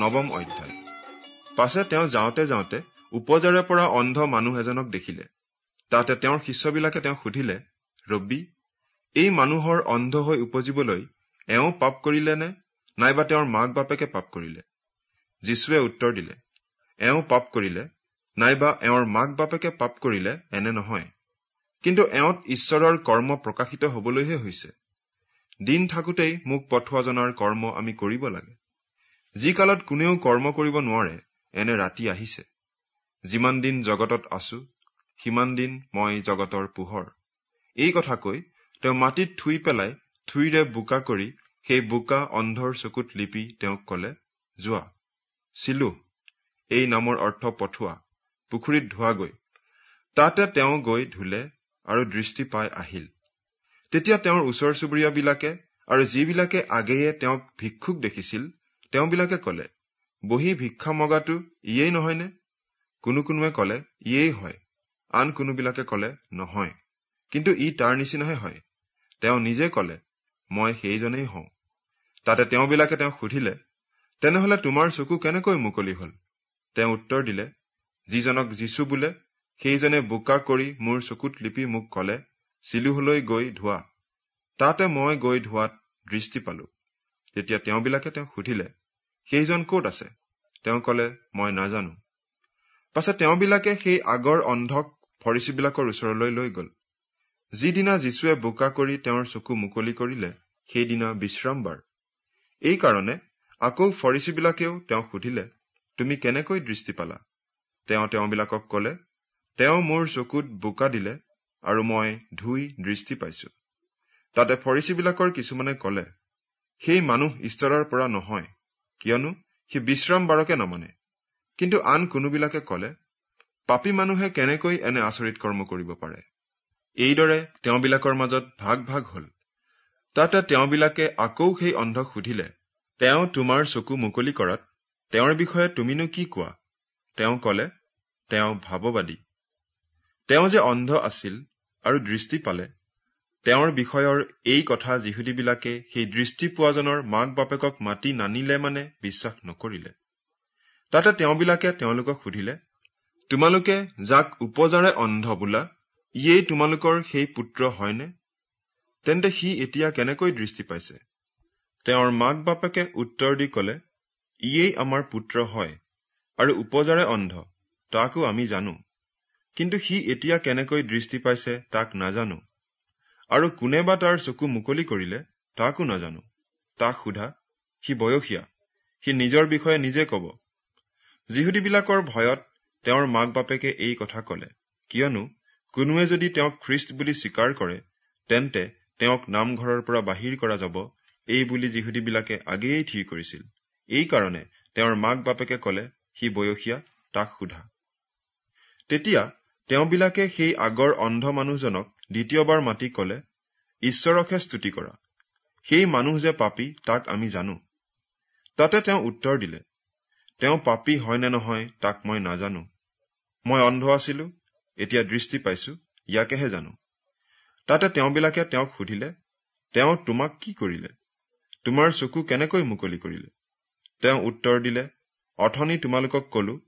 নৱম অধ্যায়। পাছে তেওঁ যাওঁতে যাওঁতে উপজাৰে পৰা অন্ধ মানুহ এজনক দেখিলে। তাতে তেওঁৰ শিষ্যবিলাকে তেওঁক সুধিলে ৰব্বী এই মানুহৰ অন্ধ হৈ উপজিবলৈ এওঁ পাপ কৰিলে নে? নাইবা তেওঁৰ মাক বাপেকে পাপ কৰিলে? যীশুৱে উত্তৰ দিলে এওঁ পাপ কৰিলে নাইবা এওঁৰ মাক বাপেকে পাপ কৰিলে এনে নহয়। কিন্তু এওঁত ঈশ্বৰৰ কৰ্ম প্ৰকাশিত হবলৈহে হৈছে। দিন থাকোতেই মোক পঠোৱা জনাৰ কৰ্ম আমি কৰিব লাগে। যি কালত কোনেও কৰ্ম কৰিব নোৱাৰে এনে ৰাতি আহিছে। যিমান দিন জগতত আছো সিমান দিন মই জগতৰ পোহৰ। এই কথা কৈ তেওঁ মাটিত থুই পেলাই থুইৰে বোকা কৰি সেই বোকা অন্ধৰ চকুত লিপি তেওঁক কলে যোৱা চিলু। এই নামৰ অৰ্থ পঠোৱা পুখুৰীত ধোৱাগৈ। তাতে তেওঁ গৈ ধুলে আৰু দৃষ্টি পাই আহিল। তেতিয়া তেওঁৰ ওচৰ চুবুৰীয়াবিলাকে আৰু যিবিলাকে আগেয়ে তেওঁক ভিক্ষুক দেখিছিল তেওঁবিলাকে কলে বহি ভিক্ষা মগাটো ইয়েই নহয়নে? কোনো কোনোৱে কলে ইয়েই হয়। আন কোনোবিলাকে কলে নহয়। কিন্তু ই তাৰ নিচিনাহে হয়। তেওঁ নিজে কলে মই সেইজনেই হওঁ। তাতে তেওঁবিলাকে তেওঁক সুধিলে তেনেহলে তোমাৰ চকু কেনেকৈ মুকলি হল? তেওঁ উত্তৰ দিলে যিজনক যিচু বোলে সেইজনে বোকা কৰি মোৰ চকুত লিপি মোক কলে চিলুহলৈ গৈ ধোৱা তাতে মই গৈ ধোৱাত দৃষ্টি পালো। তেতিয়া তেওঁবিলাকে তেওঁক সুধিলে সেইজন কত আছে? তেওঁ কলে মই নাজানো। পাছে তেওঁবিলাকে সেই আগৰ অন্ধক ফৰিচীবিলাকৰ ওচৰলৈ লৈ গল। যিদিনা যীশুৱে বোকা কৰি তেওঁৰ চকু মুকলি কৰিলে সেইদিনা বিশ্ৰামবাৰ এইকাৰণে আকৌ ফৰিচীবিলাকেও তেওঁক সুধিলে তুমি কেনেকৈ দৃষ্টি পালা? তেওঁ তেওঁবিলাকক কলে তেওঁ মোৰ চকুত বোকা দিলে আৰু মই ধুই দৃষ্টি পাইছো। তাতে ফৰিচীবিলাকৰ কিছুমানে কলে সেই মানুহ ঈশ্বৰৰ পৰা নহয়। কিয়নো সি বিশ্ৰাম বাৰকে নামানে। কিন্তু আন কোনোবিলাকে কলে পাপী মানুহে কেনেকৈ এনে আচৰিত কৰ্ম কৰিব পাৰে? এইদৰে তেওঁবিলাকৰ মাজত ভাগ ভাগ হল। তাতে তেওঁবিলাকে আকৌ সেই অন্ধক সুধিলে তেওঁ তোমাৰ চকু মুকলি কৰাত তেওঁৰ বিষয়ে তুমিনো কি কোৱা? তেওঁ কলে তেওঁ ভাৱবাদী। তেওঁ যে অন্ধ আছিল আৰু দৃষ্টি পালে তেওঁৰ বিষয়ৰ এই কথা যিহুদীবিলাকে সেই দৃষ্টি পোৱাজনৰ মাক বাপেকক মাতি নানিলে মানে বিশ্বাস নকৰিলে। তাতে তেওঁবিলাকে তেওঁলোকক সুধিলে তোমালোকে যাক উপজাৰে অন্ধ বোলা ইয়েই তোমালোকৰ সেই পুত্ৰ হয়নে? তেন্তে সি এতিয়া কেনেকৈ দৃষ্টি পাইছে? তেওঁৰ মাক বাপেকে উত্তৰ দি কলে ইয়েই আমাৰ পুত্ৰ হয় আৰু উপজাৰে অন্ধ তাকো আমি জানো। কিন্তু সি এতিয়া কেনেকৈ দৃষ্টি পাইছে তাক নাজানো। আৰু কোনে বা তাৰ চকু মুকলি কৰিলে তাকো নাজানো। তাক সোধা সি বয়সীয়া। সি নিজৰ বিষয়ে নিজে কব। যিহুদীবিলাকৰ ভয়ত তেওঁৰ মাক বাপেকে এই কথা কলে। কিয়নো কোনোৱে যদি তেওঁক খ্ৰীষ্ট বুলি স্বীকাৰ কৰে তেন্তে তেওঁক নামঘৰৰ পৰা বাহিৰ কৰা যাব এই বুলি যিহুদীবিলাকে আগেয়েই থিৰ কৰিছিল। এইকাৰণে তেওঁৰ মাক বাপেকে কলে সি বয়সীয়া তাক সোধা। তেতিয়া তেওঁবিলাকে সেই আগৰ অন্ধ মানুহজনক দ্বিতীয়বাৰ মাতি কলে ঈশ্বৰকহে স্তুতি কৰা। সেই মানুহ যে পাপী তাক আমি জানো। তাতে তেওঁ উত্তৰ দিলে তেওঁ পাপী হয় নে নহয় তাক মই নাজানো। মই অন্ধ আছিলো এতিয়া দৃষ্টি পাইছো ইয়াকেহে জানো। তাতে তেওঁবিলাকে তেওঁক সুধিলে তেওঁ তোমাক কি কৰিলে? তোমাৰ চকু কেনেকৈ মুকলি কৰিলে? তেওঁ উত্তৰ দিলে অথনি তোমালোকক কলো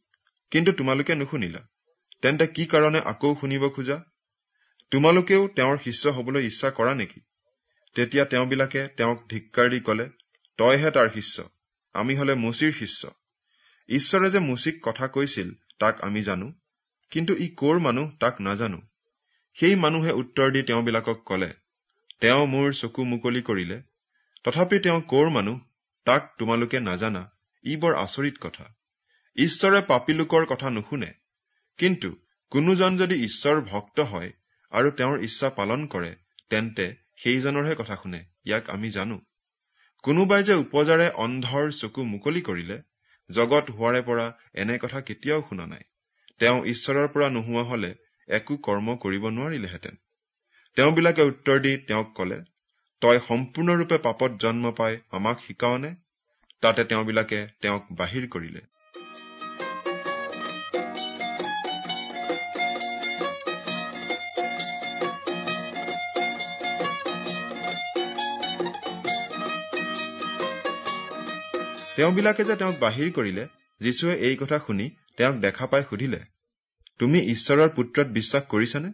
কিন্তু তোমালোকে নুশুনিলা। তেন্তে কি কাৰণে আকৌ শুনিব খোজা? তোমালোকেও তেওঁৰ শিষ্য হবলৈ ইচ্ছা কৰা নেকি? তেতিয়া তেওঁবিলাকে তেওঁক ধিক্কাৰ দি কলে তইহে তাৰ শিষ্য আমি হলে মুচিৰ শিষ্য। ঈশ্বৰে যে মুচিক কথা কৈছিল তাক আমি জানো কিন্তু ই কৰ মানুহ তাক নাজানো। সেই মানুহে উত্তৰ দি তেওঁবিলাকক কলে তেওঁ মোৰ চকু মুকলি কৰিলে। তথাপি তেওঁ কৰ মানুহ তাক তোমালোকে নাজানা। ই বৰ আচৰিত কথা। ঈশ্বৰে পাপী লোকৰ কথা নুশুনে। কিন্তু কোনোজন যদি ঈশ্বৰ ভক্ত হয় আৰু তেওঁৰ ইচ্ছা পালন কৰে তেন্তে সেইজনৰহে কথা শুনে ইয়াক আমি জানো। কোনোবাই যে উপজাৰে অন্ধৰ চকু মুকলি কৰিলে জগত হোৱাৰে পৰা এনে কথা কেতিয়াও শুনা নাই। তেওঁ ঈশ্বৰৰ পৰা নোহোৱা হলে একো কৰ্ম কৰিব নোৱাৰিলেহেঁতেন। তেওঁবিলাকে উত্তৰ দি তেওঁক কলে তই সম্পূৰ্ণৰূপে পাপত জন্ম পাই আমাক শিকাওনে? তাতে তেওঁবিলাকে তেওঁক বাহিৰ কৰিলে। তেওঁবিলাকে যে তেওঁক বাহিৰ কৰিলে যীশুৱে এই কথা শুনি তেওঁক দেখা পাই সুধিলে তুমি ঈশ্বৰৰ পুত্ৰত বিশ্বাস কৰিছানে?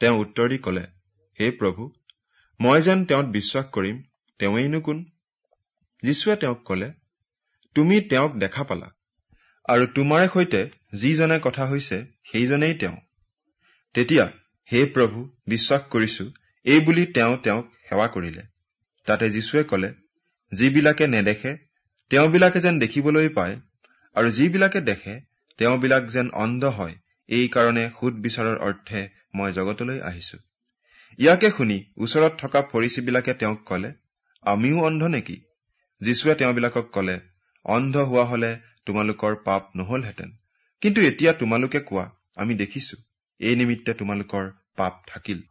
তেওঁ উত্তৰ দি কলে হে প্ৰভু মই যেন তেওঁত বিশ্বাস কৰিম তেওঁৱেইনো কোন? যীশুৱে তেওঁক কলে তুমি তেওঁক দেখা পালা আৰু তোমাৰে সৈতে যিজনে কথা হৈছে সেইজনেই তেওঁ। তেতিয়া হে প্ৰভু বিশ্বাস কৰিছো এই বুলি তেওঁ তেওঁক সেৱা কৰিলে। তাতে যীশুৱে কলে যিবিলাকে নেদেখে তেওঁবিলাকে যেন দেখিবলৈ পায় আৰু যিবিলাকে দেখে তেওঁবিলাক যেন অন্ধ হয়। এই কাৰণে সুদ বিচাৰৰ অৰ্থে মই জগতলৈ আহিছো। ইয়াকে শুনি ওচৰত থকা ফৰিচীবিলাকে তেওঁক কলে আমিও অন্ধ নেকি? যীশুৱে তেওঁবিলাকক কলে অন্ধ হোৱা হলে তোমালোকৰ পাপ নহলহেঁতেন। কিন্তু এতিয়া তোমালোকে কোৱা আমি দেখিছো। এই নিমিত্তে তোমালোকৰ পাপ থাকিল।